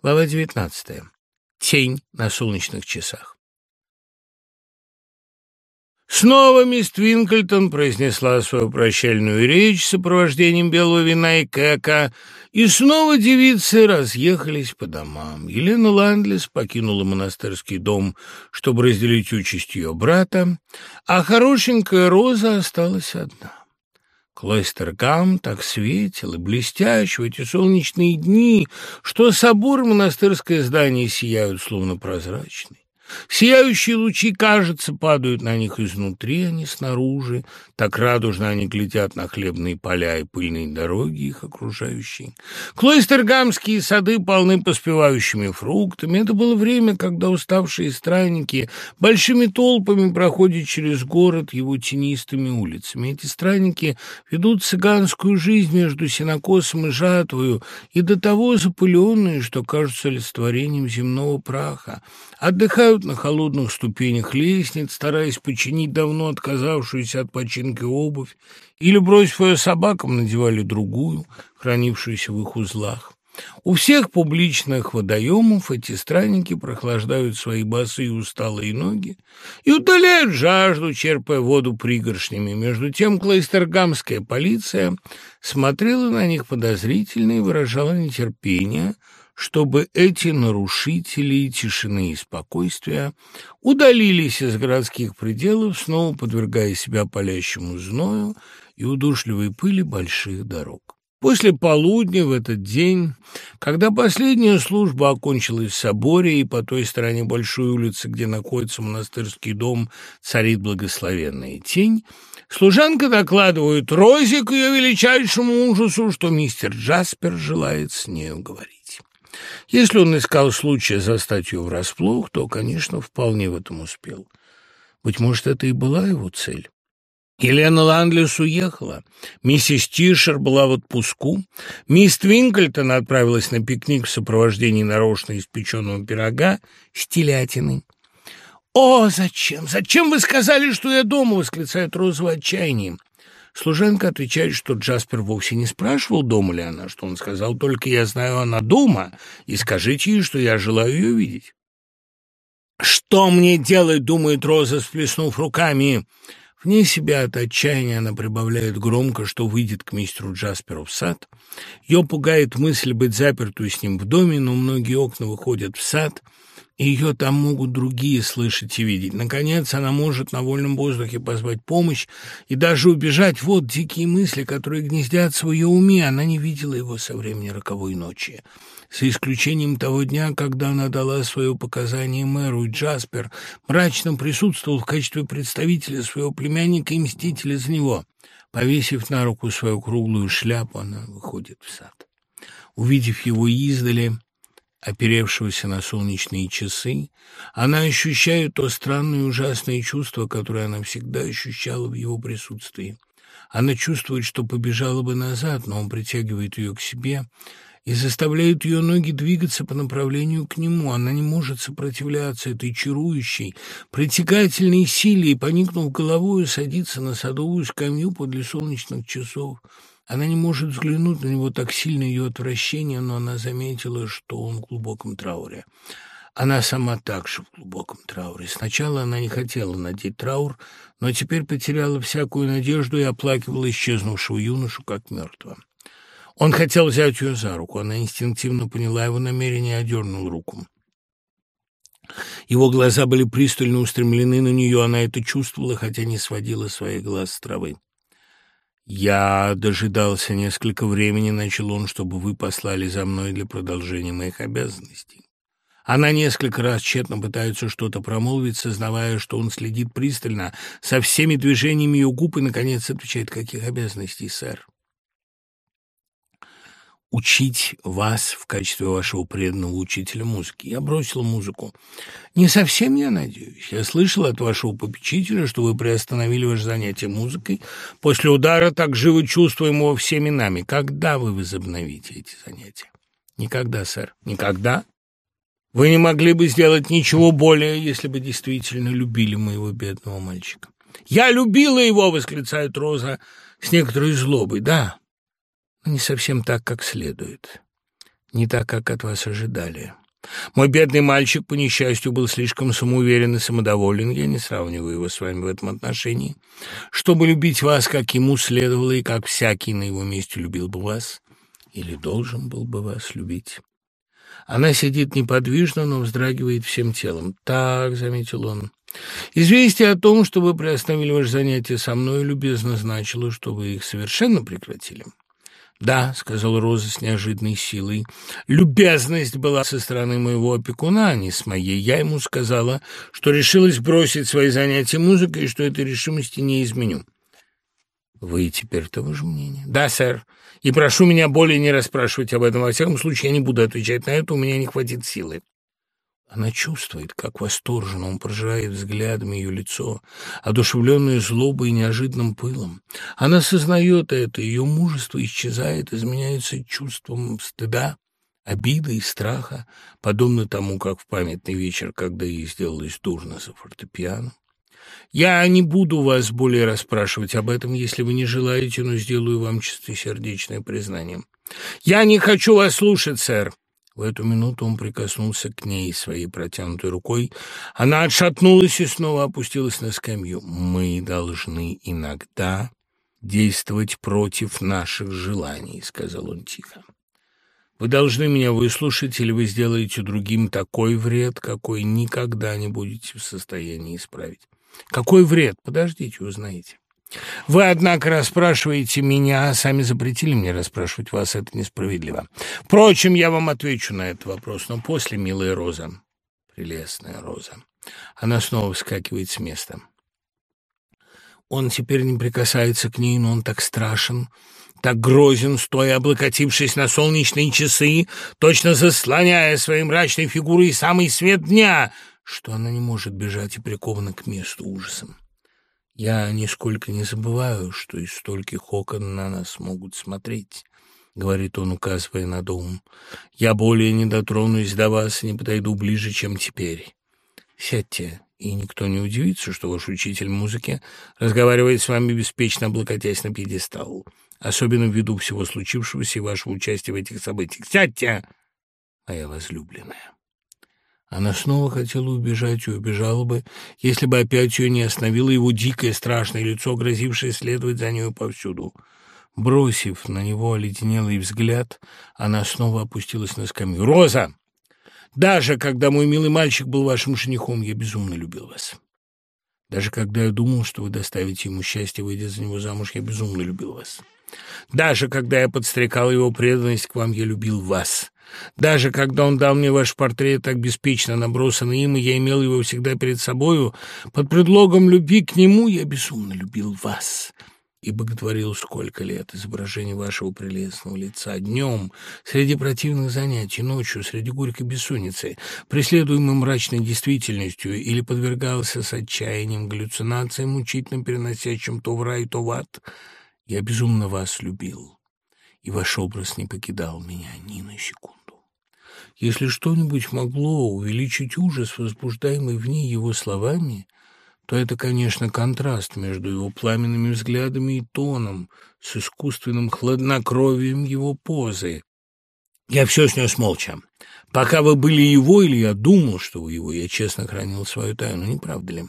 Глава 19. Тень на солнечных часах. Снова мисс Твинклтон произнесла свою прощальную речь с сопровождением белого вина и кэка, и снова девицы разъехались по домам. Елена Ландлес покинула монастырский дом, чтобы разделить участь ее брата, а хорошенькая Роза осталась одна. Клойстергам так светил и блестящ в эти солнечные дни, что собор и монастырское здание сияют, словно прозрачные. Сияющие лучи, кажется, падают на них изнутри, а не снаружи. Так радужно они глядят на хлебные поля и пыльные дороги, их окружающие. Клойстергамские сады полны поспевающими фруктами. Это было время, когда уставшие странники большими толпами проходят через город его тенистыми улицами. Эти странники ведут цыганскую жизнь между сенокосом и жатвою, и до того запыленные, что кажутся олицетворением земного праха. Отдыхают на холодных ступенях лестниц, стараясь починить давно отказавшуюся от починки обувь, или, бросив ее собакам, надевали другую, хранившуюся в их узлах. У всех публичных водоемов эти странники прохлаждают свои босые усталые ноги и утоляют жажду, черпая воду пригоршнями. Между тем клайстергамская полиция смотрела на них подозрительно и выражала нетерпение – чтобы эти нарушители тишины и спокойствия удалились из городских пределов, снова подвергая себя палящему зною и удушливой пыли больших дорог. После полудня в этот день, когда последняя служба окончилась в соборе и по той стороне большой улицы, где находится монастырский дом, царит благословенная тень, служанка докладывает Розе к ее величайшему ужасу, что мистер Джаспер желает с нею говорить. Если он искал случая застать ее врасплох, то, конечно, вполне в этом успел. Быть может, это и была его цель. Елена Ландлес уехала. Миссис Тишер была в отпуску. Мисс Твинкельтон отправилась на пикник в сопровождении нарочно испеченного пирога с телятиной. «О, зачем? Зачем вы сказали, что я дома?» — восклицает Роза в отчаянии. Служанка отвечает, что Джаспер вовсе не спрашивал, дома ли она, что он сказал только «я знаю, она дома, и скажите ей, что я желаю ее видеть». «Что мне делать?» — думает Роза, сплеснув руками. Вне себя от отчаяния она прибавляет громко, что выйдет к мистеру Джасперу в сад. Ее пугает мысль быть запертую с ним в доме, но многие окна выходят в сад — ее там могут другие слышать и видеть. Наконец, она может на вольном воздухе позвать помощь и даже убежать. Вот дикие мысли, которые гнездятся в ее уме. Она не видела его со времени роковой ночи. За исключением того дня, когда она дала свое показание мэру, и Джаспер мрачно присутствовал в качестве представителя своего племянника и мстителя за него. Повесив на руку свою круглую шляпу, она выходит в сад. Увидев его издали, оперевшегося на солнечные часы, она ощущает то странное и ужасное чувство, которое она всегда ощущала в его присутствии. Она чувствует, что побежала бы назад, но он притягивает ее к себе и заставляет ее ноги двигаться по направлению к нему. Она не может сопротивляться этой чарующей, притягательной силе и, поникнув головой, садится на садовую скамью подле солнечных часов – она не может взглянуть на него так сильно ее отвращение, но она заметила, что он в глубоком трауре. Она сама также в глубоком трауре. Сначала она не хотела надеть траур, но теперь потеряла всякую надежду и оплакивала исчезнувшего юношу как мертвого. Он хотел взять ее за руку. Она инстинктивно поняла его намерение и одернул руку. Его глаза были пристально устремлены на нее, она это чувствовала, хотя не сводила своих глаз с травы. «Я дожидался несколько времени, — начал он, — чтобы вы послали за мной для продолжения моих обязанностей». Она несколько раз тщетно пытается что-то промолвить, сознавая, что он следит пристально со всеми движениями ее губ и, наконец, отвечает, «Каких обязанностей, сэр?» Учить вас в качестве вашего преданного учителя музыки. Я бросил музыку. Не совсем, я надеюсь. Я слышал от вашего попечителя, что вы приостановили ваше занятие музыкой после удара, так живо чувствуемого всеми нами. Когда вы возобновите эти занятия? Никогда, сэр. Никогда? Вы не могли бы сделать ничего более, если бы действительно любили моего бедного мальчика. «Я любила его!» — восклицает Роза с некоторой злобой. «Да, не совсем так, как следует. не так, как от вас ожидали. Мой бедный мальчик, по несчастью, был слишком самоуверен и самодоволен, я не сравниваю его с вами в этом отношении, чтобы любить вас, как ему следовало, и как всякий на его месте любил бы вас, или должен был бы вас любить. Она сидит неподвижно, но вздрагивает всем телом. «Так», — заметил он, — «известие о том, что вы приостановили ваше занятие со мной, любезно значило, что вы их совершенно прекратили». «Да», — сказал Роза с неожиданной силой, — «любезность была со стороны моего опекуна, а не с моей. Я ему сказала, что решилась бросить свои занятия музыкой и что этой решимости не изменю». «Вы теперь того же мнения?» «Да, сэр. И прошу меня более не расспрашивать об этом. Во всяком случае, я не буду отвечать на это, у меня не хватит силы». Она чувствует, как восторженно он прожирает взглядом ее лицо, одушевленное злобой и неожиданным пылом. Она сознает это, ее мужество исчезает, изменяется чувством стыда, обиды и страха, подобно тому, как в памятный вечер, когда ей сделалось дурно за фортепиано. Я не буду вас более расспрашивать об этом, если вы не желаете, но сделаю вам чистосердечное признание. Я не хочу вас слушать, сэр. В эту минуту он прикоснулся к ней своей протянутой рукой. Она отшатнулась и снова опустилась на скамью. «Мы должны иногда действовать против наших желаний», — сказал он тихо. «Вы должны меня выслушать, или вы сделаете другим такой вред, какой никогда не будете в состоянии исправить». «Какой вред? Подождите, узнаете». Вы, однако, расспрашиваете меня, а сами запретили мне расспрашивать вас, это несправедливо. Впрочем, я вам отвечу на этот вопрос, но после, милая Роза, прелестная Роза. Она снова вскакивает с места. Он теперь не прикасается к ней, но он так страшен, так грозен, стоя облокотившись на солнечные часы, точно заслоняя своей мрачной фигурой самый свет дня, что она не может бежать и прикована к месту ужасом. Я нисколько не забываю, что из стольких окон на нас могут смотреть, — говорит он, указывая на дом. Я более не дотронусь до вас и не подойду ближе, чем теперь. Сядьте, и никто не удивится, что ваш учитель музыки разговаривает с вами беспечно, облокотясь на пьедестал, особенно ввиду всего случившегося и вашего участия в этих событиях. Сядьте, моя возлюбленная. Она снова хотела убежать и убежала бы, если бы опять ее не остановило его дикое страшное лицо, грозившее следовать за нею повсюду. Бросив на него оледенелый взгляд, она снова опустилась на скамью. «Роза! Даже когда мой милый мальчик был вашим женихом, я безумно любил вас. Даже когда я думал, что вы доставите ему счастье, выйдя за него замуж, я безумно любил вас. Даже когда я подстрекал его преданность к вам, я любил вас. Даже когда он дал мне ваш портрет, так беспечно набросанный им, и я имел его всегда перед собою, под предлогом любви к нему я безумно любил вас» и боготворил сколько лет изображение вашего прелестного лица днем, среди противных занятий, ночью, среди горькой бессонницы, преследуемой мрачной действительностью, или подвергался с отчаянием галлюцинациям, мучительно переносящим то в рай, то в ад. Я безумно вас любил, и ваш образ не покидал меня ни на секунду. Если что-нибудь могло увеличить ужас, возбуждаемый в ней его словами, то это, конечно, контраст между его пламенными взглядами и тоном, с искусственным хладнокровием его позы. Я все снес молча. Пока вы были его, или я думал, что вы его, я честно хранил свою тайну, не правда ли?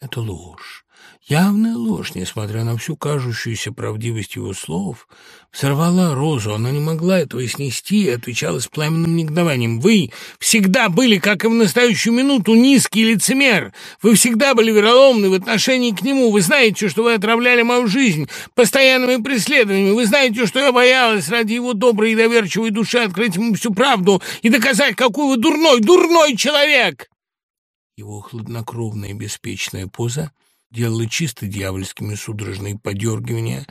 Это ложь. Явная ложь, несмотря на всю кажущуюся правдивость его слов, взорвала Розу. Она не могла этого снести и отвечала с пламенным негодованием. «Вы всегда были, как и в настоящую минуту, низкий лицемер. Вы всегда были вероломны в отношении к нему. Вы знаете, что вы отравляли мою жизнь постоянными преследованиями. Вы знаете, что я боялась ради его доброй и доверчивой души открыть ему всю правду и доказать, какой вы дурной, дурной человек!» Его хладнокровная беспечная поза — делала чисто дьявольскими судорожные подергивания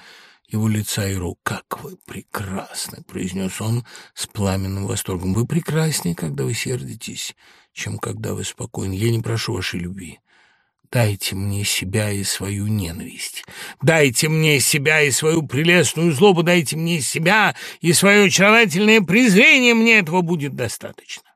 его лица и рук. «Как вы прекрасны!» — произнес он с пламенным восторгом. «Вы прекраснее, когда вы сердитесь, чем когда вы спокойны. Я не прошу вашей любви. Дайте мне себя и свою ненависть. Дайте мне себя и свою прелестную злобу. Дайте мне себя и свое очаровательное презрение. Мне этого будет достаточно».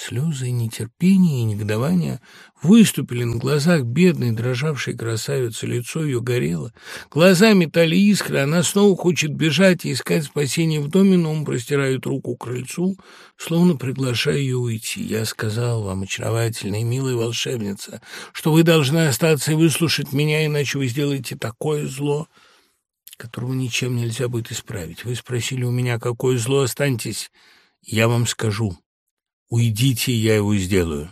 Слезы и нетерпение, и негодование выступили на глазах бедной, дрожавшей красавицы. Лицо ее горело. Глаза метали искры. Она снова хочет бежать и искать спасения в доме, но он простирает руку к крыльцу, словно приглашая ее уйти. «Я сказал вам, очаровательная и милая волшебница, что вы должны остаться и выслушать меня, иначе вы сделаете такое зло» которого ничем нельзя будет исправить. Вы спросили у меня, какое зло, останьтесь, я вам скажу. Уйдите, я его сделаю».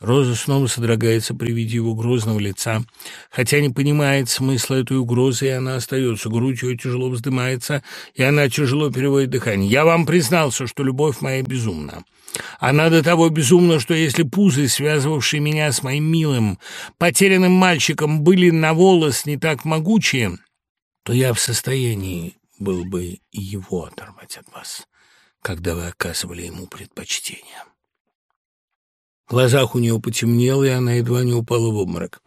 Роза снова содрогается при виде его грозного лица, хотя не понимает смысла этой угрозы, и она остается. Грудь ее тяжело вздымается, и она тяжело переводит дыхание. «Я вам признался, что любовь моя безумна. Она до того безумна, что если пузы, связывавшие меня с моим милым, потерянным мальчиком, были на волос не так могучие, то я в состоянии был бы его оторвать от вас» когда вы оказывали ему предпочтение. В глазах у нее потемнело, и она едва не упала в обморок.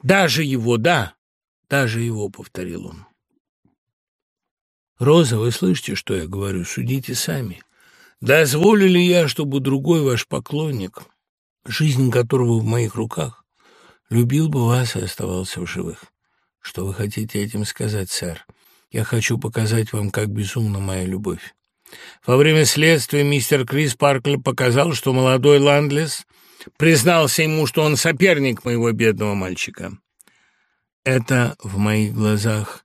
«Даже его, да, даже его», — повторил он. «Роза, вы слышите, что я говорю? Судите сами. Дозволю ли я, чтобы другой ваш поклонник, жизнь которого в моих руках, любил бы вас и оставался в живых? Что вы хотите этим сказать, сэр? Я хочу показать вам, как безумна моя любовь. Во время следствия мистер Крис Паркли показал, что молодой Ландлес признался ему, что он соперник моего бедного мальчика. Это в моих глазах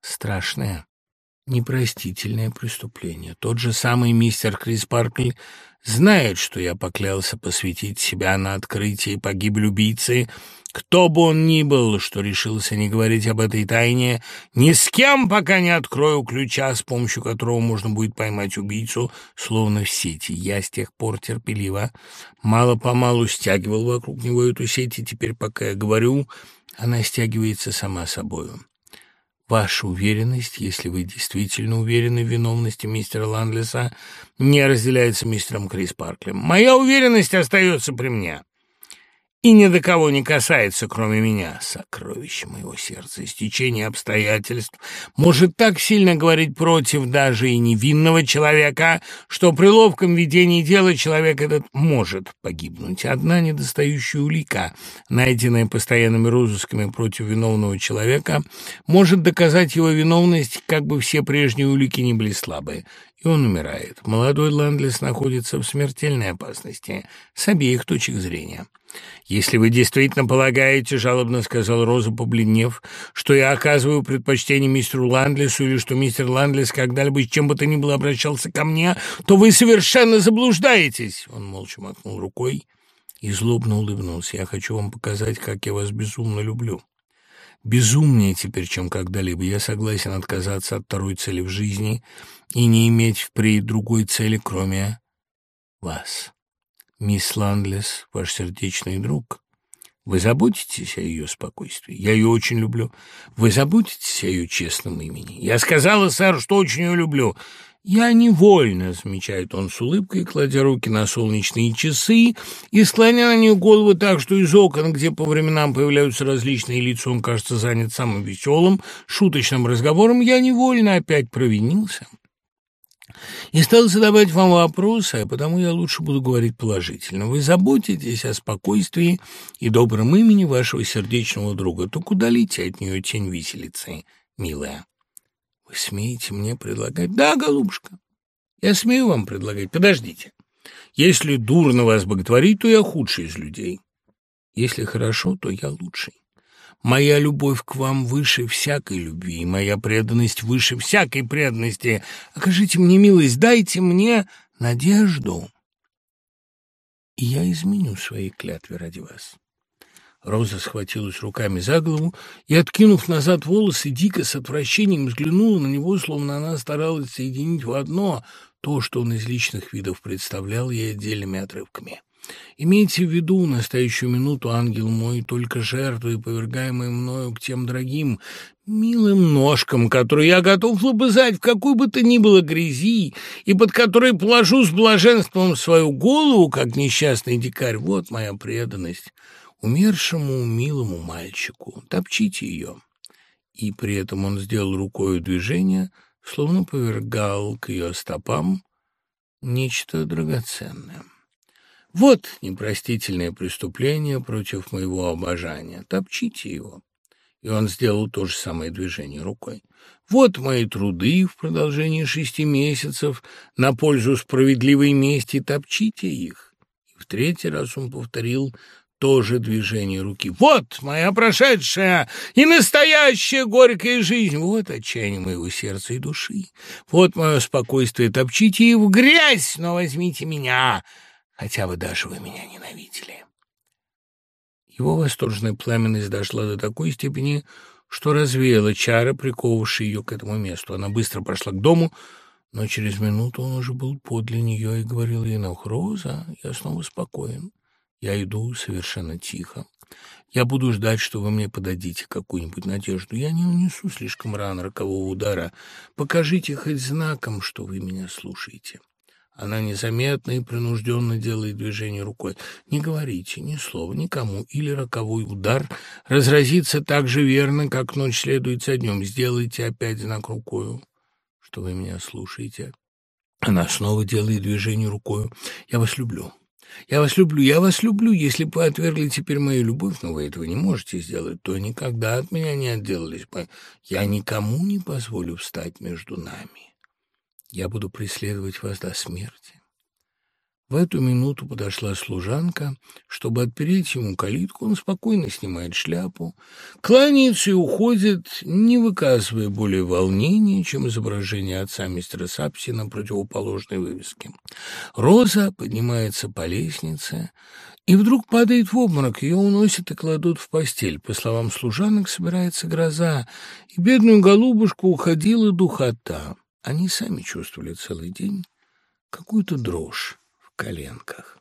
страшное, непростительное преступление. Тот же самый мистер Крис Паркли знает, что я поклялся посвятить себя на открытие погибель убийцы, кто бы он ни был, что решился не говорить об этой тайне, ни с кем пока не открою ключа, с помощью которого можно будет поймать убийцу, словно в сети. Я с тех пор терпеливо, мало-помалу стягивал вокруг него эту сеть, и теперь, пока я говорю, она стягивается сама собою. Ваша уверенность, если вы действительно уверены в виновности мистера Ландлеса, не разделяется мистером Крис Парклем. Моя уверенность остается при мне и ни до кого не касается, кроме меня. Сокровище моего сердца, истечение обстоятельств может так сильно говорить против даже и невинного человека, что при ловком ведении дела человек этот может погибнуть. Одна недостающая улика, найденная постоянными розысками против виновного человека, может доказать его виновность, как бы все прежние улики не были слабые и он умирает. Молодой Ландлес находится в смертельной опасности с обеих точек зрения. «Если вы действительно полагаете, — жалобно сказал Роза, побледнев, — что я оказываю предпочтение мистеру Ландлесу или что мистер Ландлес когда-либо с чем бы то ни было обращался ко мне, то вы совершенно заблуждаетесь!» Он молча махнул рукой и злобно улыбнулся. «Я хочу вам показать, как я вас безумно люблю. Безумнее теперь, чем когда-либо. Я согласен отказаться от второй цели в жизни и не иметь впредь другой цели, кроме вас». Мисс Ландлес, ваш сердечный друг. Вы заботитесь о ее спокойствии? Я ее очень люблю. Вы заботитесь о ее честном имени? Я сказала, сэр, что очень ее люблю. «Я невольно», — замечает он с улыбкой, кладя руки на солнечные часы и склоня на нее голову так, что из окон, где по временам появляются различные лица, он кажется занят самым веселым, шуточным разговором, «я невольно опять провинился» и стал задавать вам вопросы, а потому я лучше буду говорить положительно. Вы заботитесь о спокойствии и добром имени вашего сердечного друга, то куда летите от нее тень виселицы, милая? Вы смеете мне предлагать? Да, голубушка, я смею вам предлагать. Подождите. Если дурно вас боготворить, то я худший из людей. Если хорошо, то я лучший. Моя любовь к вам выше всякой любви, моя преданность выше всякой преданности. Окажите мне милость, дайте мне надежду, и я изменю свои клятвы ради вас». Роза схватилась руками за голову и, откинув назад волосы, дико с отвращением взглянула на него, словно она старалась соединить в одно то, что он из личных видов представлял ей отдельными отрывками. Имейте в виду настоящую минуту, ангел мой, только жертвы, повергаемые мною к тем дорогим, милым ножкам, которые я готов лобызать в какой бы то ни было грязи, и под которой положу с блаженством свою голову, как несчастный дикарь. Вот моя преданность умершему милому мальчику. Топчите ее. И при этом он сделал рукой движение, словно повергал к ее стопам нечто драгоценное. Вот непростительное преступление против моего обожания. Топчите его. И он сделал то же самое движение рукой. Вот мои труды в продолжении шести месяцев на пользу справедливой мести. Топчите их. И в третий раз он повторил тоже движение руки. Вот моя прошедшая и настоящая горькая жизнь. Вот отчаяние моего сердца и души. Вот мое спокойствие. Топчите и в грязь, но возьмите меня, хотя бы даже вы меня ненавидели. Его восторженная пламенность дошла до такой степени, что развеяла чары, приковавшие ее к этому месту. Она быстро прошла к дому, но через минуту он уже был подле нее и говорил ей, «Ну, Роза, я снова спокоен». Я иду совершенно тихо. Я буду ждать, что вы мне подадите какую-нибудь надежду. Я не унесу слишком рано рокового удара. Покажите хоть знаком, что вы меня слушаете. Она незаметно и принужденно делает движение рукой. Не говорите ни слова никому, или роковой удар разразится так же верно, как ночь следует за днем. Сделайте опять знак рукою, что вы меня слушаете. Она снова делает движение рукою. Я вас люблю. Я вас люблю, я вас люблю. Если бы вы отвергли теперь мою любовь, но вы этого не можете сделать, то никогда от меня не отделались бы. Я никому не позволю встать между нами. Я буду преследовать вас до смерти. В эту минуту подошла служанка. Чтобы отпереть ему калитку, он спокойно снимает шляпу, кланяется и уходит, не выказывая более волнения, чем изображение отца мистера Сапси на противоположной вывеске. Роза поднимается по лестнице и вдруг падает в обморок. Ее уносят и кладут в постель. По словам служанок, собирается гроза, и бедную голубушку уходила духота. Они сами чувствовали целый день какую-то дрожь коленках.